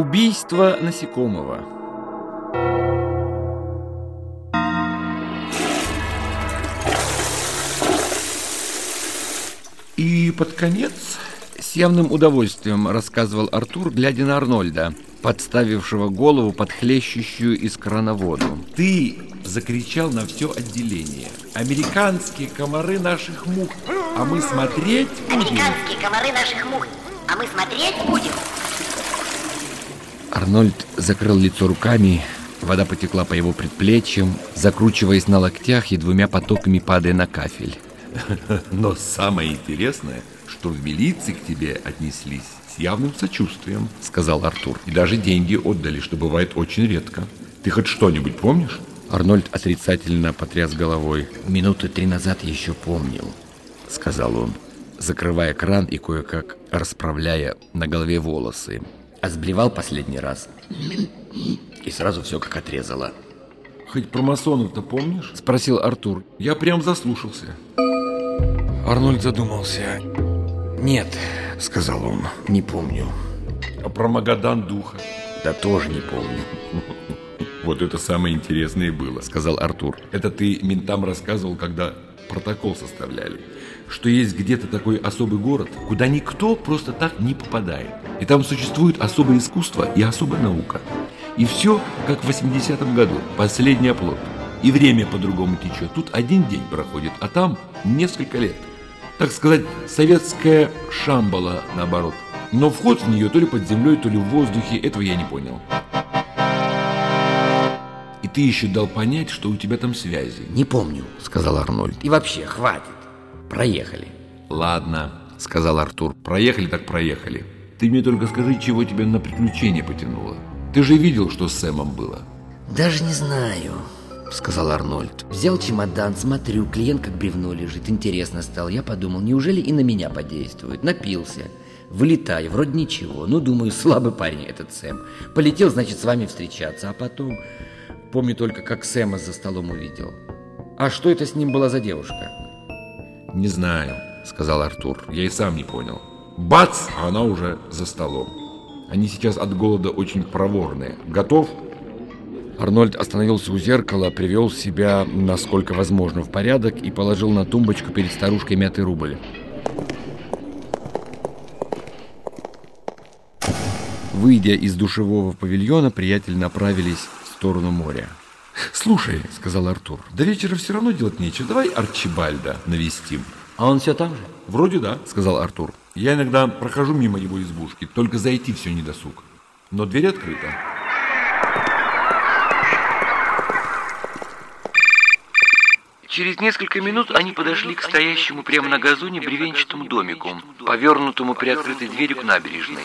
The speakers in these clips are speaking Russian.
Убийство насекомого. И под конец с явным удовольствием рассказывал Артур, глядя на Арнольда, подставившего голову под хлещущую из крана воду. Ты закричал на все отделение. Американские комары наших мух, а мы смотреть будем. Американские комары наших мух, а мы смотреть будем. Арнольд закрыл лицо руками, вода потекла по его предплечьям, закручиваясь на локтях и двумя потоками падая на кафель. Но самое интересное, что в милиции к тебе отнеслись с явным сочувствием, сказал Артур. И даже деньги отдали, что бывает очень редко. Ты хоть что-нибудь помнишь? Арнольд отрицательно потряс головой. «Минуты три назад еще помнил», — сказал он, закрывая кран и кое-как расправляя на голове волосы. А сблевал последний раз. И сразу все как отрезало. Хоть про масонов-то помнишь? Спросил Артур. Я прям заслушался. Арнольд задумался. Нет, сказал он, не помню. А про Магадан духа? Да тоже не помню. Вот это самое интересное было, сказал Артур. Это ты ментам рассказывал, когда протокол составляли. Что есть где-то такой особый город, куда никто просто так не попадает. И там существует особое искусство и особая наука. И все, как в 80-м году, последний оплот. И время по-другому течет. Тут один день проходит, а там несколько лет. Так сказать, советская шамбала, наоборот. Но вход в нее то ли под землей, то ли в воздухе, этого я не понял. Ты еще дал понять, что у тебя там связи. Не помню, сказал Арнольд. И вообще, хватит. Проехали. Ладно, сказал Артур. Проехали так проехали. Ты мне только скажи, чего тебя на приключение потянуло. Ты же видел, что с Сэмом было. Даже не знаю, сказал Арнольд. Взял чемодан, смотрю, клиент как бревно лежит. Интересно стало. Я подумал, неужели и на меня подействует? Напился. Вылетаю, вроде ничего. Ну, думаю, слабый парень этот Сэм. Полетел, значит, с вами встречаться. А потом... Помню только, как Сэма за столом увидел. А что это с ним была за девушка? Не знаю, сказал Артур. Я и сам не понял. Бац, а она уже за столом. Они сейчас от голода очень проворные. Готов? Арнольд остановился у зеркала, привел себя, насколько возможно, в порядок и положил на тумбочку перед старушкой мятый рубль. Выйдя из душевого павильона, приятели направились сторону моря. «Слушай», — сказал Артур, — «до вечера все равно делать нечего. Давай Арчибальда навестим». «А он все там же?» «Вроде да», — сказал Артур. «Я иногда прохожу мимо его избушки, только зайти все не досуг. Но дверь открыта». Через несколько минут они подошли к стоящему прямо на газоне бревенчатому домику, повернутому при открытой двери к набережной.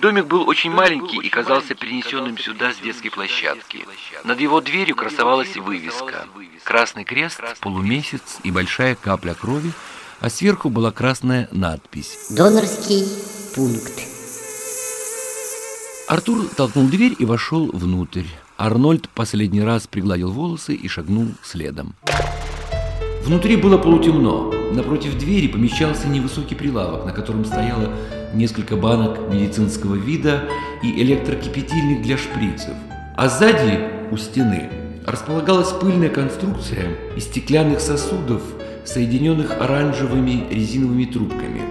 Домик был очень маленький и казался перенесенным сюда с детской площадки. Над его дверью красовалась вывеска. Красный крест, полумесяц и большая капля крови, а сверху была красная надпись. Донорский пункт. Артур толкнул дверь и вошел внутрь. Арнольд последний раз пригладил волосы и шагнул следом. Внутри было полутемно. Напротив двери помещался невысокий прилавок, на котором стояло несколько банок медицинского вида и электрокипятильник для шприцев. А сзади, у стены, располагалась пыльная конструкция из стеклянных сосудов, соединенных оранжевыми резиновыми трубками.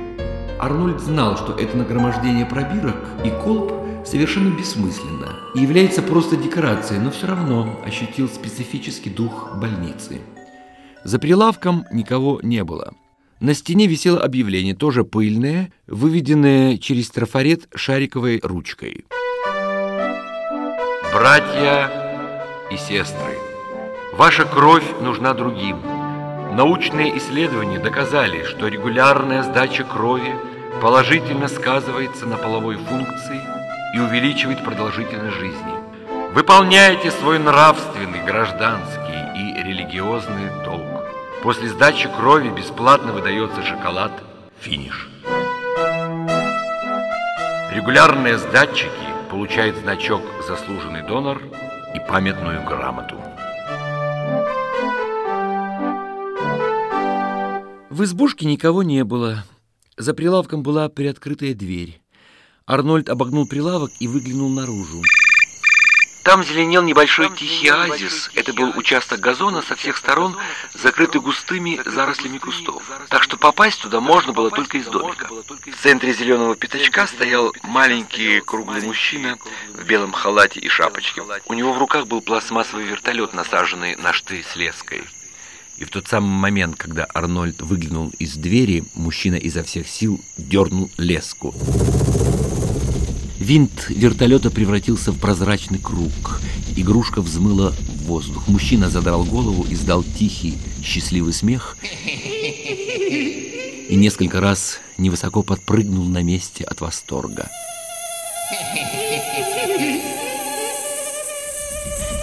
Арнольд знал, что это нагромождение пробирок и колб совершенно бессмысленно и является просто декорацией, но все равно ощутил специфический дух больницы. За прилавком никого не было. На стене висело объявление, тоже пыльное, выведенное через трафарет шариковой ручкой. Братья и сестры, ваша кровь нужна другим. Научные исследования доказали, что регулярная сдача крови положительно сказывается на половой функции и увеличивает продолжительность жизни. Выполняйте свой нравственный, гражданский и религиозный долг. После сдачи крови бесплатно выдается шоколад «Финиш». Регулярные сдатчики получают значок «Заслуженный донор» и памятную грамоту. В избушке никого не было. За прилавком была приоткрытая дверь. Арнольд обогнул прилавок и выглянул наружу. Там зеленел небольшой тихий оазис. Это был участок газона со всех сторон, закрытый густыми зарослями кустов. Так что попасть туда можно было только из домика. В центре зеленого пятачка стоял маленький круглый мужчина в белом халате и шапочке. У него в руках был пластмассовый вертолет, насаженный на штырь с леской. И в тот самый момент, когда Арнольд выглянул из двери, мужчина изо всех сил дернул леску. Винт вертолета превратился в прозрачный круг. Игрушка взмыла в воздух. Мужчина задрал голову, издал тихий, счастливый смех и несколько раз невысоко подпрыгнул на месте от восторга.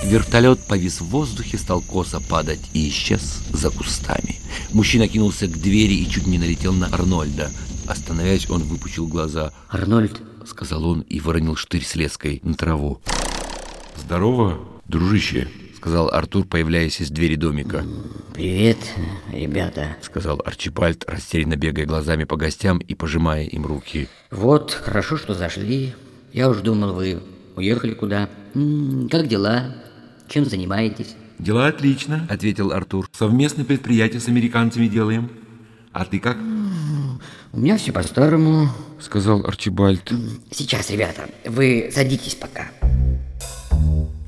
Вертолет повис в воздухе, стал косо падать и исчез за кустами. Мужчина кинулся к двери и чуть не налетел на Арнольда. Остановясь, он выпучил глаза. Арнольд, — сказал он и выронил штырь с леской на траву. Здорово, дружище, — сказал Артур, появляясь из двери домика. привет, ребята. — сказал Арчибальд, растерянно бегая глазами по гостям и пожимая им руки. Вот, хорошо, что зашли. Я уж думал, вы уехали куда. М, Как дела? Чем занимаетесь? Дела отлично, Ответил Артур. совместное предприятие с американцами делаем. А ты как? У меня все по-старому. Сказал Арчибальд. Сейчас, ребята, вы садитесь пока.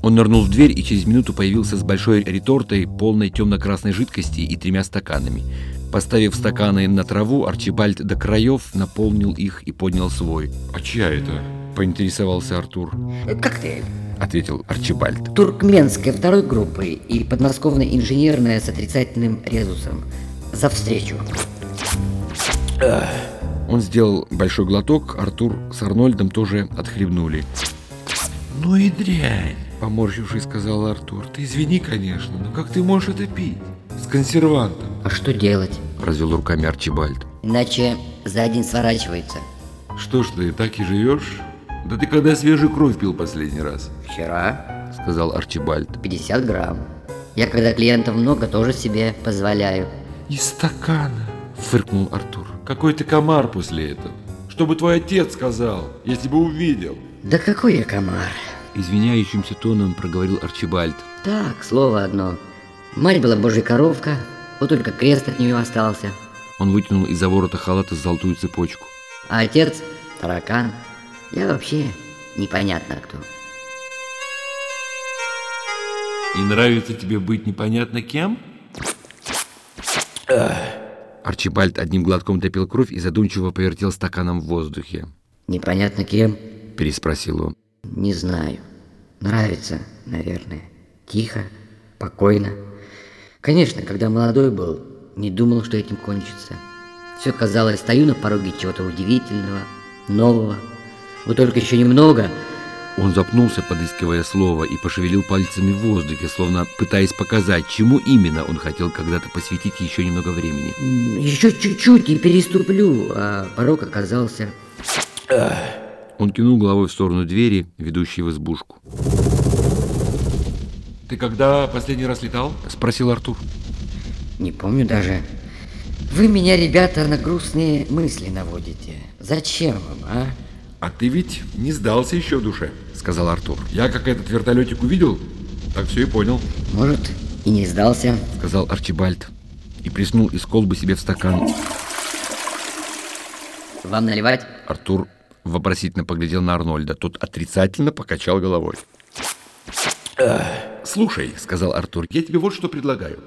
Он нырнул в дверь и через минуту появился с большой ретортой, полной темно-красной жидкости и тремя стаканами. Поставив стаканы на траву, Арчибальд до краев наполнил их и поднял свой. А чья это? Поинтересовался Артур. Коктейль. Ответил Арчибальд. Туркменская второй группы и подмосковная инженерная с отрицательным резусом. За встречу. Он сделал большой глоток, Артур с Арнольдом тоже отхлебнули. Ну и дрянь. Поморщившись, сказал Артур. Ты извини, конечно, но как ты можешь это пить? С консервантом. А что делать? Развел руками Арчибальд. Иначе за один сворачивается. Что ж ты, так и живешь? Да ты когда свежую кровь пил последний раз? Вчера Сказал Арчибальд. 50 грамм. Я когда клиентов много, тоже себе позволяю. Из стакана. Фыркнул Артур. Какой ты комар после этого. Что бы твой отец сказал, если бы увидел? Да какой я комар? Извиняющимся тоном проговорил Арчибальд. Так, слово одно. Мать была божья коровка, вот только крест от нее остался. Он вытянул из-за ворота халата золотую цепочку. А отец – таракан. Я вообще непонятно кто. И нравится тебе быть непонятно кем? Арчибальд одним глотком допил кровь и задумчиво повертел стаканом в воздухе. Непонятно кем? Переспросил он. Не знаю. Нравится, наверное. Тихо, покойно. Конечно, когда молодой был, не думал, что этим кончится. Все казалось, стою на пороге чего-то удивительного, нового. Вот только еще немного, Он запнулся, подыскивая слово, и пошевелил пальцами в воздухе, словно пытаясь показать, чему именно он хотел когда-то посвятить еще немного времени. еще чуть-чуть и переступлю, а порог оказался... Он кинул головой в сторону двери, ведущей в избушку. Ты когда последний раз летал? Спросил Артур. Не помню даже. Вы меня, ребята, на грустные мысли наводите. Зачем вам, а? А ты ведь не сдался еще в душе. Сказал Артур. Я как этот вертолетик увидел, так все и понял. Может, и не сдался. Сказал Арчибальд. И плеснул из колбы себе в стакан. Вам наливать? Артур вопросительно поглядел на Арнольда. Тот отрицательно покачал головой. Слушай, сказал Артур, я тебе вот что предлагаю.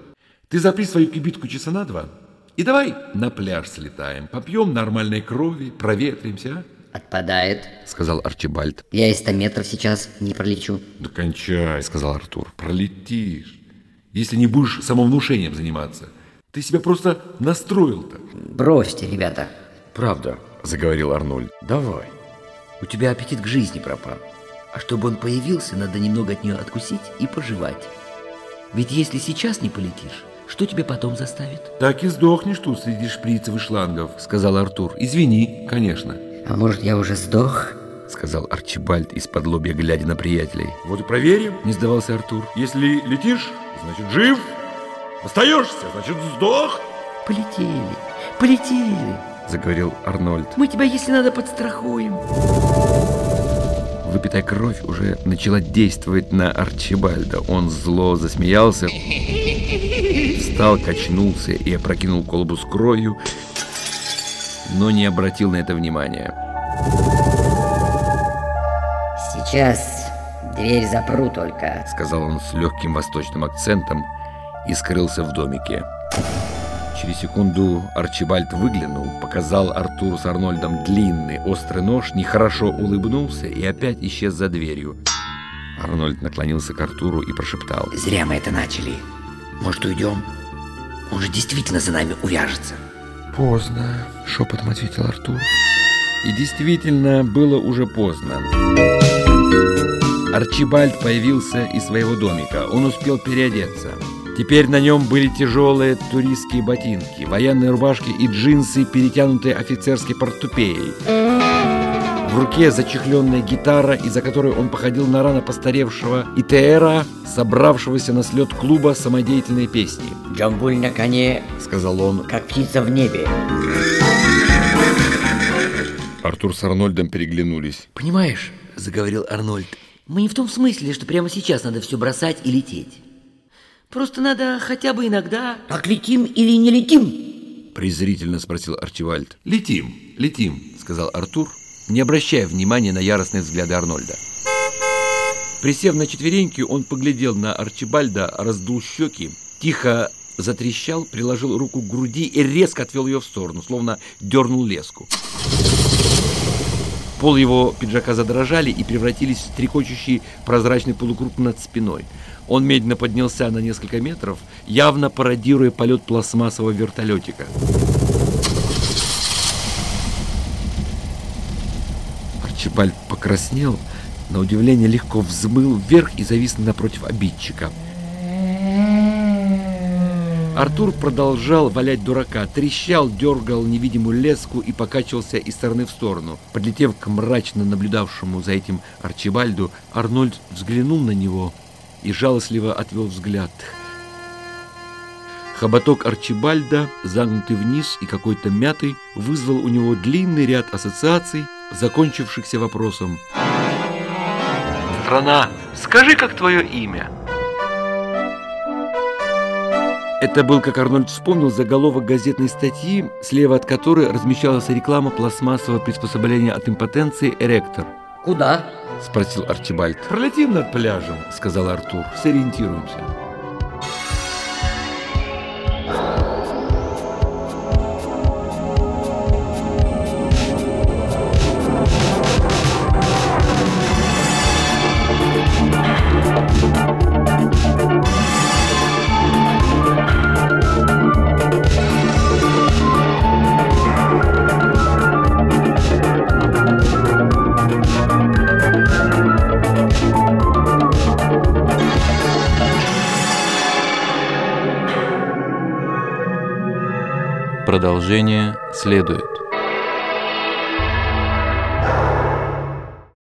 Ты запри свою кибитку часа на два. И давай на пляж слетаем, попьем нормальной крови, проветримся, а? Отпадает. Сказал Арчибальд. Я и 100 метров сейчас не пролечу. Да кончай, сказал Артур. Пролетишь. Если не будешь самовнушением заниматься. Ты себя просто настроил-то. Бросьте, ребята. Правда, заговорил Арнольд. Давай. У тебя аппетит к жизни пропал. А чтобы он появился, надо немного от нее откусить и пожевать. Ведь если сейчас не полетишь, что тебе потом заставит? Так и сдохнешь тут среди шприцев и шлангов, сказал Артур. Извини, конечно. А может, я уже сдох? Сказал Арчибальд из-под лобья, глядя на приятелей. Вот и проверим. Не сдавался Артур. Если летишь, значит жив. Остаешься, значит сдох. Полетели, полетели. заговорил Арнольд. Мы тебя, если надо, подстрахуем. Выпитая кровь уже начала действовать на Арчибальда. Он зло засмеялся, встал, качнулся и опрокинул колбу с кровью, но не обратил на это внимания. Сейчас дверь запру только. Сказал он с легким восточным акцентом и скрылся в домике. Через секунду Арчибальд выглянул, показал Артуру с Арнольдом длинный острый нож, нехорошо улыбнулся и опять исчез за дверью. Арнольд наклонился к Артуру и прошептал. Зря мы это начали. Может, уйдем? Он же действительно за нами увяжется. «Поздно», — шепотом ответил Артур. И действительно, было уже поздно. Арчибальд появился из своего домика. Он успел переодеться. Теперь на нем были тяжелые туристские ботинки, военные рубашки и джинсы, перетянутые офицерской портупеей. В руке зачехленная гитара, из-за которой он походил на рано постаревшего ИТРа, собравшегося на слет клуба самодеятельной песни. Джамбуль на коне, Сказал он. как птица в небе. Артур с Арнольдом переглянулись. Понимаешь, заговорил Арнольд, мы не в том смысле, что прямо сейчас надо все бросать и лететь. Просто надо хотя бы иногда... Так летим или не летим? Презрительно спросил Арчибальд. Летим, летим. Сказал Артур, не обращая внимания на яростные взгляды Арнольда. Присев на четвереньки, он поглядел на Арчибальда, раздул щеки, тихо затрещал, приложил руку к груди и резко отвел ее в сторону, словно дернул леску. Пол его пиджака задрожали и превратились в трекочущий прозрачный полукруг над спиной. Он медленно поднялся на несколько метров, явно пародируя полет пластмассового вертолетика. Арчибальд покраснел, на удивление легко взмыл вверх и завис напротив обидчика. Артур продолжал валять дурака, трещал, дергал невидимую леску и покачивался из стороны в сторону. Подлетев к мрачно наблюдавшему за этим Арчибальду, Арнольд взглянул на него и жалостливо отвел взгляд. Хоботок Арчибальда, загнутый вниз и какой-то мятый, вызвал у него длинный ряд ассоциаций, закончившихся вопросом Страна, скажи, как твое имя? Это был, как Арнольд вспомнил, заголовок газетной статьи, слева от которой размещалась реклама пластмассового приспособления от импотенции «Эректор». Куда? — спросил Арчибальд. Пролетим над пляжем. — сказал Артур. «Сориентируемся». Продолжение следует.